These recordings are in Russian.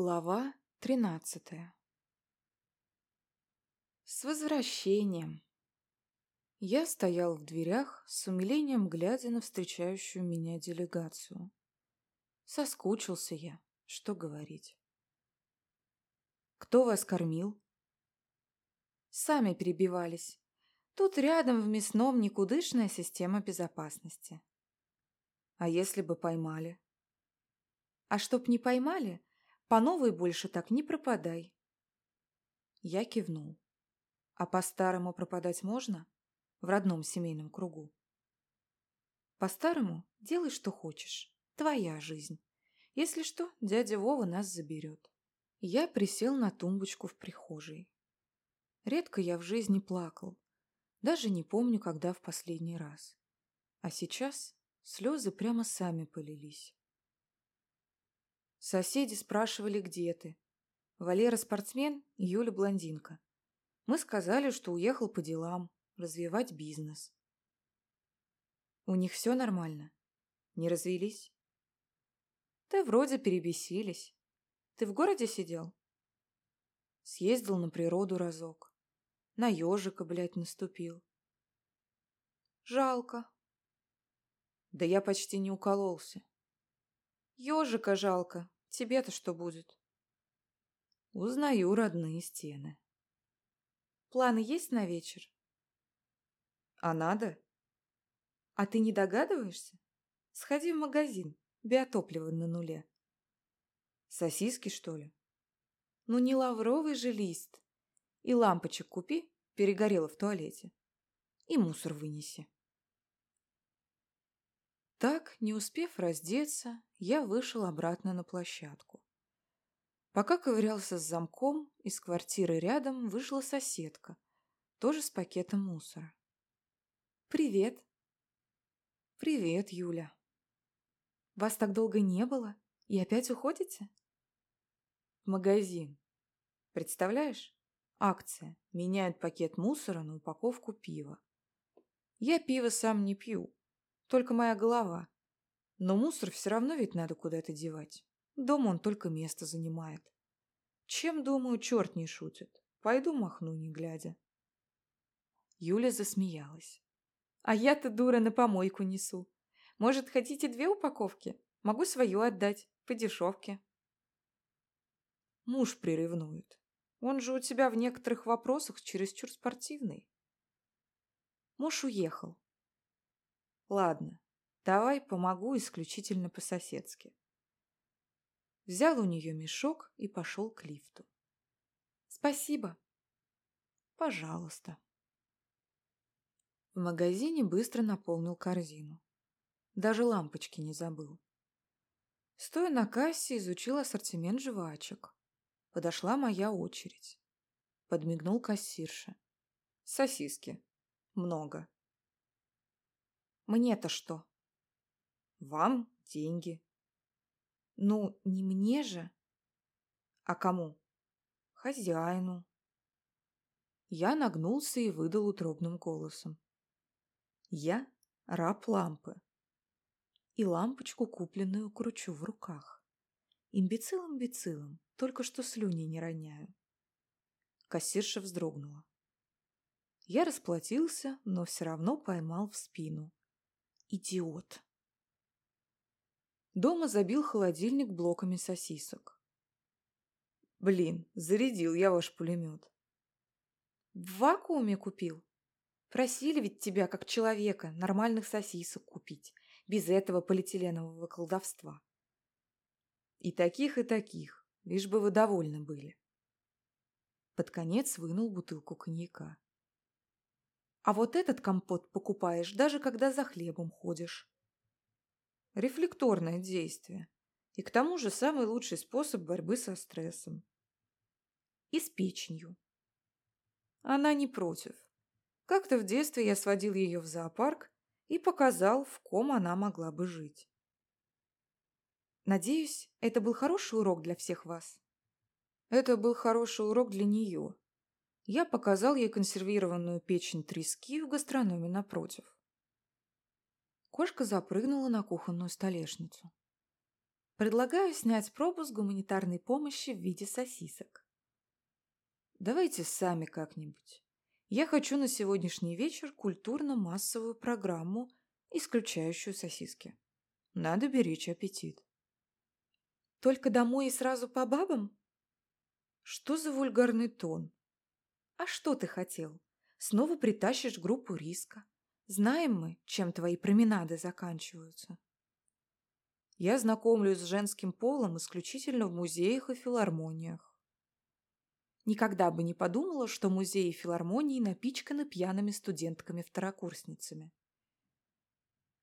Глава тринадцатая С возвращением! Я стоял в дверях, с умилением глядя на встречающую меня делегацию. Соскучился я, что говорить. Кто вас кормил? Сами перебивались. Тут рядом в мясном никудышная система безопасности. А если бы поймали? А чтоб не поймали, по новой больше так не пропадай. Я кивнул. А по-старому пропадать можно? В родном семейном кругу. По-старому делай, что хочешь. Твоя жизнь. Если что, дядя Вова нас заберет. Я присел на тумбочку в прихожей. Редко я в жизни плакал. Даже не помню, когда в последний раз. А сейчас слезы прямо сами полились. Соседи спрашивали, где ты. Валера спортсмен, Юля блондинка. Мы сказали, что уехал по делам, развивать бизнес. У них все нормально? Не развелись? Да вроде перебесились. Ты в городе сидел? Съездил на природу разок. На ежика, блядь, наступил. Жалко. Да я почти не укололся. Ежика жалко. Тебе-то что будет? Узнаю родные стены. Планы есть на вечер? А надо? А ты не догадываешься? Сходи в магазин. Биотопливо на нуле. Сосиски, что ли? Ну не лавровый же лист. И лампочек купи, перегорело в туалете. И мусор вынеси. Так, не успев раздеться, я вышел обратно на площадку. Пока ковырялся с замком, из квартиры рядом вышла соседка, тоже с пакетом мусора. «Привет!» «Привет, Юля!» «Вас так долго не было? И опять уходите?» «В магазин. Представляешь? Акция. Меняют пакет мусора на упаковку пива. Я пиво сам не пью, только моя голова. Но мусор все равно ведь надо куда-то девать. Дома он только место занимает. Чем, думаю, черт не шутит. Пойду махну, не глядя. Юля засмеялась. А я-то, дура, на помойку несу. Может, хотите две упаковки? Могу свою отдать, по дешевке. Муж приревнует. Он же у тебя в некоторых вопросах чересчур спортивный. Муж уехал. Ладно, давай помогу исключительно по-соседски. Взял у нее мешок и пошел к лифту. Спасибо. Пожалуйста. В магазине быстро наполнил корзину. Даже лампочки не забыл. Стоя на кассе, изучил ассортимент жвачек. Подошла моя очередь. Подмигнул кассирша. Сосиски. Много. Мне-то что? Вам деньги. Ну, не мне же. А кому? Хозяину. Я нагнулся и выдал утробным голосом. Я раб лампы. И лампочку купленную кручу в руках. Имбецил-имбецилом, только что слюни не роняю. Кассирша вздрогнула. Я расплатился, но все равно поймал в спину. Идиот. Дома забил холодильник блоками сосисок. Блин, зарядил я ваш пулемет. В вакууме купил. Просили ведь тебя, как человека, нормальных сосисок купить, без этого полиэтиленового колдовства. И таких, и таких, лишь бы вы довольны были. Под конец вынул бутылку коньяка. А вот этот компот покупаешь, даже когда за хлебом ходишь. Рефлекторное действие. И к тому же самый лучший способ борьбы со стрессом. И с печенью. Она не против. Как-то в детстве я сводил ее в зоопарк и показал, в ком она могла бы жить. Надеюсь, это был хороший урок для всех вас. Это был хороший урок для нее. Я показал ей консервированную печень трески в гастрономе напротив. Кошка запрыгнула на кухонную столешницу. Предлагаю снять пробу с гуманитарной помощи в виде сосисок. Давайте сами как-нибудь. Я хочу на сегодняшний вечер культурно-массовую программу, исключающую сосиски. Надо беречь аппетит. Только домой и сразу по бабам? Что за вульгарный тон? А что ты хотел? Снова притащишь группу риска. Знаем мы, чем твои променады заканчиваются. Я знакомлюсь с женским полом исключительно в музеях и филармониях. Никогда бы не подумала, что музеи и филармонии напичканы пьяными студентками-второкурсницами.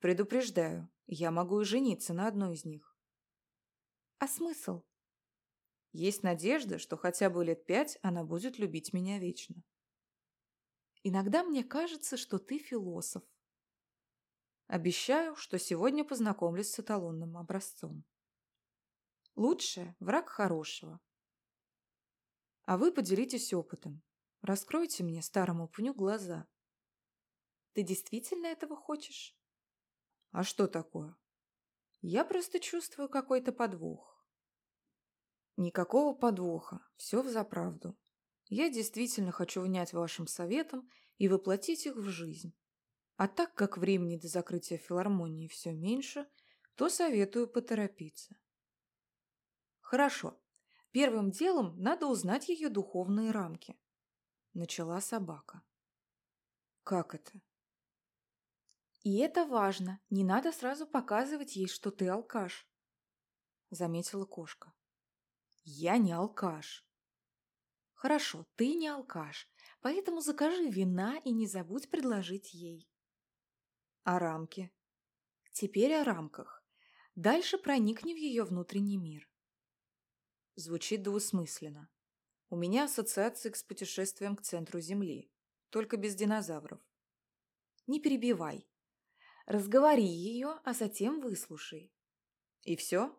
Предупреждаю, я могу и жениться на одной из них. А смысл? Есть надежда, что хотя бы лет пять она будет любить меня вечно. Иногда мне кажется, что ты философ, Обещаю, что сегодня познакомлюсь с эталонным образцом. Лучшее – враг хорошего. А вы поделитесь опытом. Раскройте мне, старому пню, глаза. Ты действительно этого хочешь? А что такое? Я просто чувствую какой-то подвох. Никакого подвоха, все взаправду. Я действительно хочу внять вашим советам и воплотить их в жизнь. А так как времени до закрытия филармонии все меньше, то советую поторопиться. Хорошо. Первым делом надо узнать ее духовные рамки. Начала собака. Как это? И это важно. Не надо сразу показывать ей, что ты алкаш. Заметила кошка. Я не алкаш. Хорошо, ты не алкаш, поэтому закажи вина и не забудь предложить ей. А рамки? Теперь о рамках. Дальше проникни в ее внутренний мир. Звучит двусмысленно. У меня ассоциации с путешествием к центру Земли, только без динозавров. Не перебивай. Разговори ее, а затем выслушай. И все?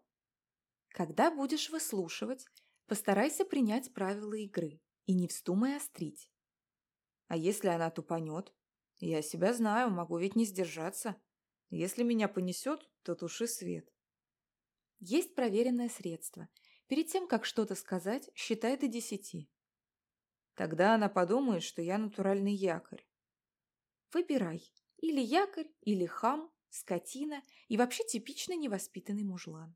Когда будешь выслушивать, постарайся принять правила игры и не вздумай острить. А если она тупанет? Я себя знаю, могу ведь не сдержаться. Если меня понесет, то туши свет. Есть проверенное средство. Перед тем, как что-то сказать, считай до десяти. Тогда она подумает, что я натуральный якорь. Выбирай. Или якорь, или хам, скотина и вообще типичный невоспитанный мужлан.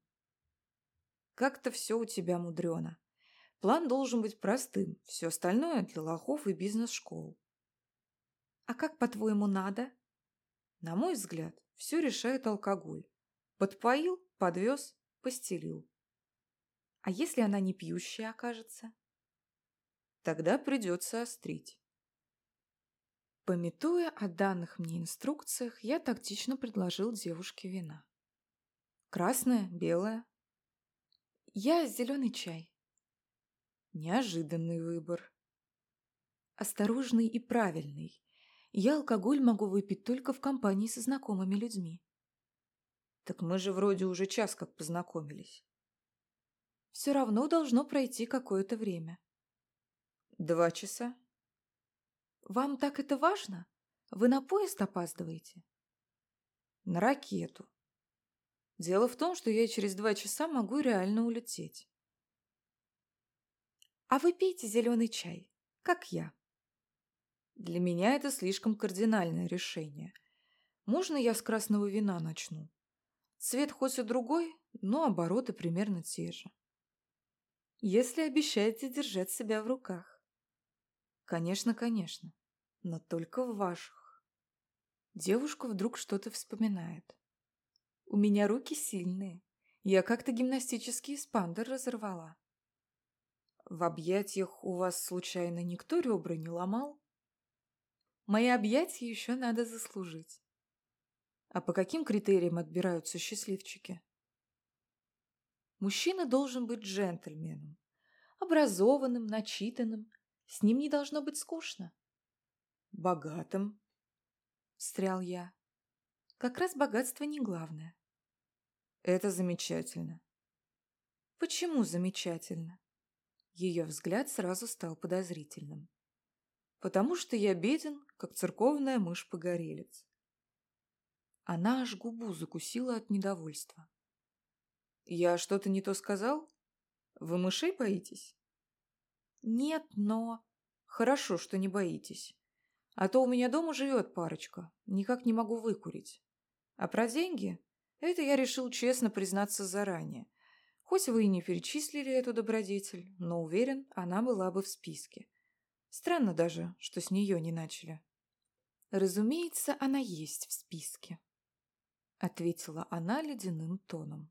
Как-то все у тебя мудрено. План должен быть простым, все остальное для лохов и бизнес-школ. А как, по-твоему, надо? На мой взгляд, все решает алкоголь. Подпоил, подвез, постелил. А если она не пьющая окажется? Тогда придется острить. Пометуя о данных мне инструкциях, я тактично предложил девушке вина. Красное, белое. Я зеленый чай. Неожиданный выбор. Осторожный и правильный. Я алкоголь могу выпить только в компании со знакомыми людьми. Так мы же вроде уже час как познакомились. Все равно должно пройти какое-то время. Два часа. Вам так это важно? Вы на поезд опаздываете? На ракету. Дело в том, что я через два часа могу реально улететь. А вы пейте зеленый чай, как я. Для меня это слишком кардинальное решение. Можно я с красного вина начну? Цвет хоть и другой, но обороты примерно те же. Если обещаете держать себя в руках. Конечно, конечно, но только в ваших. Девушка вдруг что-то вспоминает. У меня руки сильные. Я как-то гимнастический спандер разорвала. В объятиях у вас, случайно, никто ребра не ломал? Мои объятия еще надо заслужить. А по каким критериям отбираются счастливчики? Мужчина должен быть джентльменом, образованным, начитанным. С ним не должно быть скучно. Богатым, встрял я. Как раз богатство не главное. Это замечательно. Почему замечательно? Ее взгляд сразу стал подозрительным потому что я беден, как церковная мышь-погорелец. Она аж губу закусила от недовольства. Я что-то не то сказал? Вы мышей боитесь? Нет, но... Хорошо, что не боитесь. А то у меня дома живет парочка. Никак не могу выкурить. А про деньги? Это я решил честно признаться заранее. Хоть вы и не перечислили эту добродетель, но уверен, она была бы в списке. Странно даже, что с нее не начали. Разумеется, она есть в списке, ответила она ледяным тоном.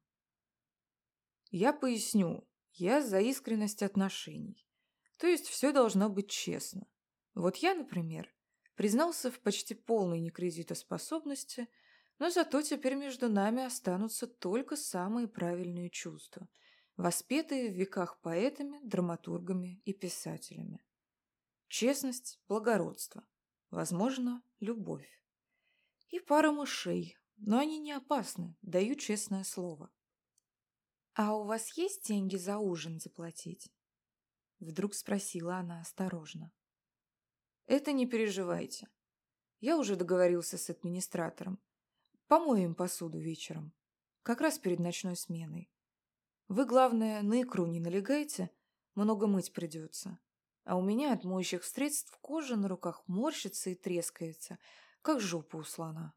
Я поясню, я за искренность отношений. То есть все должно быть честно. Вот я, например, признался в почти полной некредитоспособности, но зато теперь между нами останутся только самые правильные чувства, воспетые в веках поэтами, драматургами и писателями. Честность, благородство, возможно, любовь. И пара мышей, но они не опасны, даю честное слово. «А у вас есть деньги за ужин заплатить?» Вдруг спросила она осторожно. Это не переживайте. Я уже договорился с администратором. Помоем посуду вечером. Как раз перед ночной сменой. Вы, главное, на икру не налегайте, много мыть придется. А у меня от моющих средств кожа на руках морщится и трескается, как жопа у слона.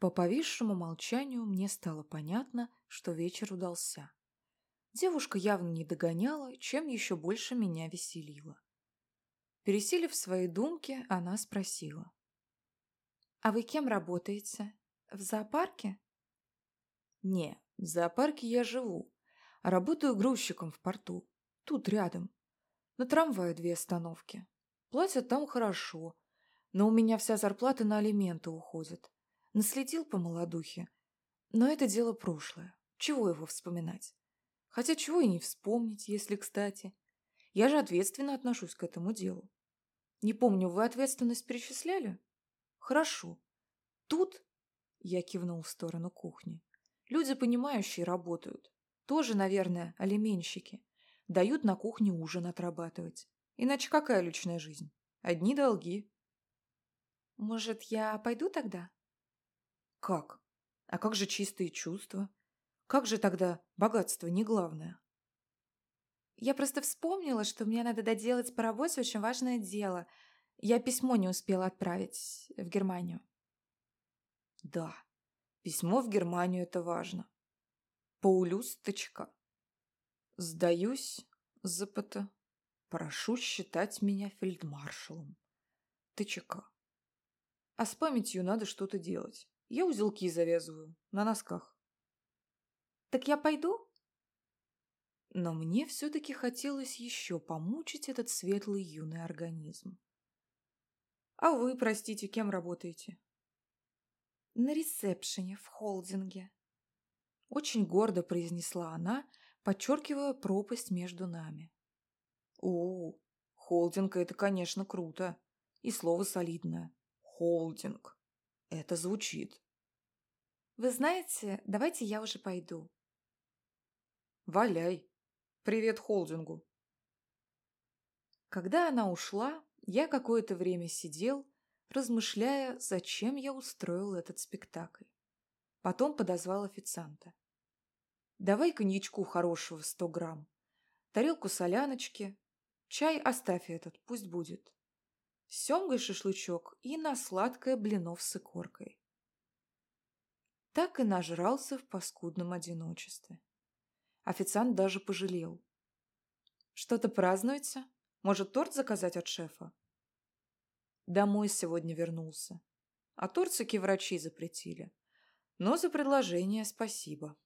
По повисшему молчанию мне стало понятно, что вечер удался. Девушка явно не догоняла, чем еще больше меня веселила. Пересилив свои думки, она спросила. «А вы кем работаете? В зоопарке?» «Не, в зоопарке я живу. Работаю грузчиком в порту. Тут рядом. На трамвае две остановки. Платят там хорошо, но у меня вся зарплата на алименты уходит. Наследил по молодухе. Но это дело прошлое. Чего его вспоминать? Хотя чего и не вспомнить, если кстати. Я же ответственно отношусь к этому делу. Не помню, вы ответственность перечисляли? Хорошо. Тут, я кивнул в сторону кухни, люди, понимающие, работают. Тоже, наверное, алименщики. Дают на кухне ужин отрабатывать. Иначе какая личная жизнь? Одни долги. Может, я пойду тогда? Как? А как же чистые чувства? Как же тогда богатство не главное? Я просто вспомнила, что мне надо доделать по работе очень важное дело. Я письмо не успела отправить в Германию. Да, письмо в Германию – это важно. Паулюсточка. Сдаюсь, ЗПТ. Прошу считать меня фельдмаршалом. ТЧК. А с памятью надо что-то делать. Я узелки завязываю на носках. Так я пойду? но мне все-таки хотелось еще помучить этот светлый юный организм. «А вы, простите, кем работаете?» «На ресепшене в холдинге», — очень гордо произнесла она, подчеркивая пропасть между нами. «О, холдинг — это, конечно, круто. И слово солидное. Холдинг. Это звучит». «Вы знаете, давайте я уже пойду». «Валяй», Привет холдингу. Когда она ушла, я какое-то время сидел, размышляя, зачем я устроил этот спектакль. Потом подозвал официанта. «Давай коньячку хорошего сто грамм, тарелку соляночки, чай оставь этот, пусть будет, семгой шашлычок и на сладкое блинов с икоркой». Так и нажрался в паскудном одиночестве. Официант даже пожалел. «Что-то празднуется? Может, торт заказать от шефа?» Домой сегодня вернулся. А тортики врачи запретили. Но за предложение спасибо.